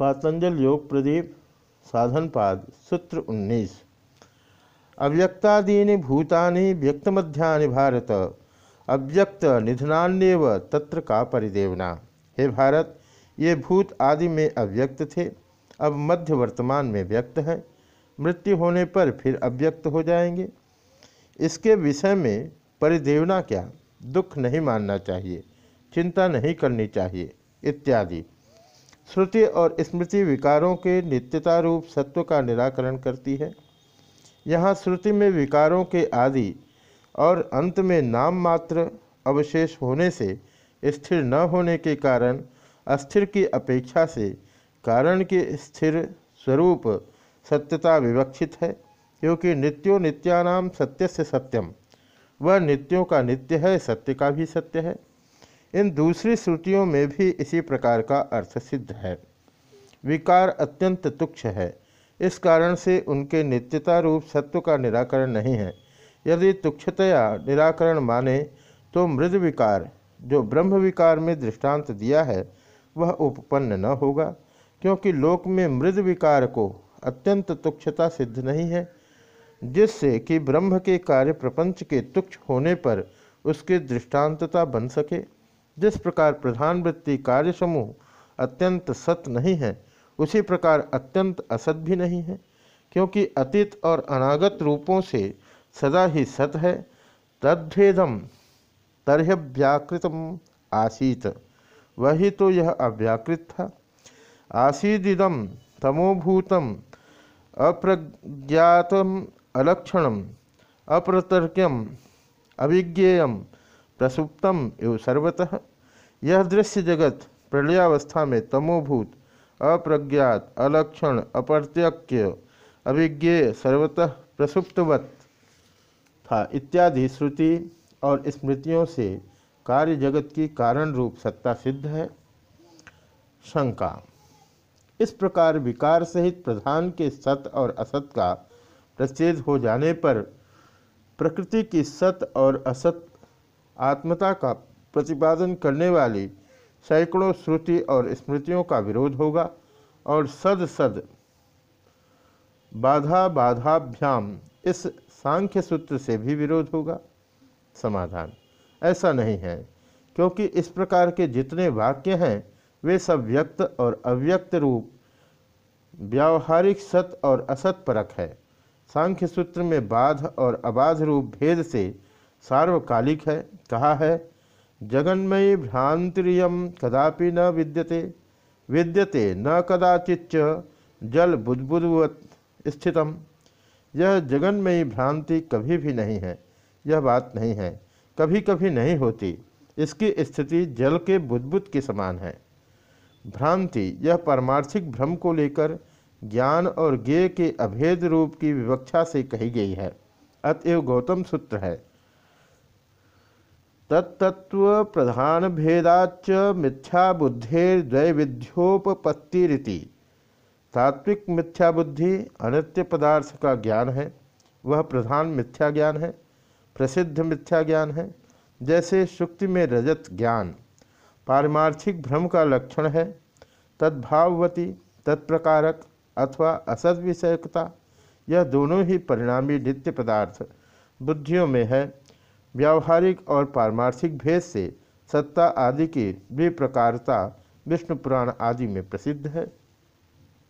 पातंजल योग प्रदीप, साधनपाद, सूत्र 19 अव्यक्तादीनि भूतानि, व्यक्तमध्यानि भारत। अव्यक्त निधनान्यव तत्र का परिदेवना। हे भारत, ये भूत आदि में अव्यक्त थे, अब मध्य वर्तमान में व्यक्त है। मृत्यु होने पर फिर अव्यक्त हो जाएँगे। इसके विषय में परिदेवना क्या? दुख नहीं मानना चाहिए, चिंता नहीं करनी चाहिए, इत्यादि। श्रुति और स्मृति विकारों के नित्यता रूप सत्व का निराकरण करती है। यहाँ श्रुति में विकारों के आदि और अंत में नाम मात्र अवशेष होने से, स्थिर न होने के कारण, अस्थिर की अपेक्षा से कारण के स्थिर स्वरूप सत्यता विवक्षित है, क्योंकि नित्यो नित्यानाम सत्य से सत्यम। वह नित्यों का नित्य है, सत्य का भी सत्य है। इन दूसरी श्रुतियों में भी इसी प्रकार का अर्थ सिद्ध है। विकार अत्यंत तुक्ष है। इस कारण से उनके नित्यता रूप सत्व का निराकरण नहीं है। यदि तुक्षतया निराकरण माने तो मृद विकार, जो ब्रह्म विकार में दृष्टांत दिया है, वह उपपन्न न होगा, क्योंकि लोक में मृद विकार को अत्यंत तुक्षता सिद्ध नहीं है, जिससे कि ब्रह्म के कार्य प्रपंच के तुक्ष होने पर उसके दृष्टांतता बन सके। जिस प्रकार प्रधान वृत्ति कार्य समूह अत्यंत सत नहीं है, उसी प्रकार अत्यंत असत भी नहीं है, क्योंकि अतीत और अनागत रूपों से सदा ही सत है, तद्भेदम तर्ह्यव्याकृतम आसीत। वही तो यह अव्याकृत था। आसीदिदम तमोभूतम अप्रज्ञातम अलक्षणम अप्रतर्क्यम अभिज्ञेय प्रसुप्तम एवं सर्वतः। यह दृश्य जगत प्रलयावस्था में तमोभूत, अप्रज्ञात, अलक्षण अप्रत्यक्य अभिज्ञेय, सर्वतः प्रसुप्तवत था इत्यादि श्रुति और स्मृतियों से कार्य जगत की कारण रूप सत्ता सिद्ध है। शंका। इस प्रकार विकार सहित प्रधान के सत और असत का प्रच्छेद हो जाने पर प्रकृति की सत और असत आत्मता का प्रतिपादन करने वाली सैकड़ों श्रुति और स्मृतियों का विरोध होगा और सद सद बाधा बाधाभ्याम इस सांख्य सूत्र से भी विरोध होगा। समाधान। ऐसा नहीं है, क्योंकि इस प्रकार के जितने वाक्य हैं, वे सब व्यक्त और अव्यक्त रूप, व्यावहारिक सत और असत परक है। सांख्य सूत्र में बाध और अबाध रूप भेद से सार्वकालिक है, कहा है, जगन्मयी भ्रांतिरियम कदापि न विद्यते विद्यते न कदाचिच जल बुद्बुद्वत स्थितम। यह जगन्मयी भ्रांति कभी भी नहीं है, यह बात नहीं है, कभी कभी नहीं होती, इसकी स्थिति जल के बुद्बुद के समान है। भ्रांति, यह पारमार्थिक भ्रम को लेकर ज्ञान और ज्ञेय के अभेद रूप की विवक्षा से कही गई है। अतएव गौतम सूत्र है तत्तत्व प्रधान भेदाच मिथ्या बुद्धेर्द्वैविध्योपत्तिरिति तात्विक मिथ्या बुद्धि अनित्य पदार्थ का ज्ञान है वह प्रधान मिथ्या ज्ञान है, प्रसिद्ध मिथ्या ज्ञान है। जैसे शुक्ति में रजत ज्ञान, पारमार्थिक भ्रम का लक्षण है। तद्भाववती, तत्प्रकारक अथवा असद विषयकता यह दोनों ही परिणामी नित्य पदार्थ बुद्धियों में है। व्यावहारिक और पारमार्थिक भेद से सत्ता आदि की द्विप्रकारता विष्णु पुराण आदि में प्रसिद्ध है।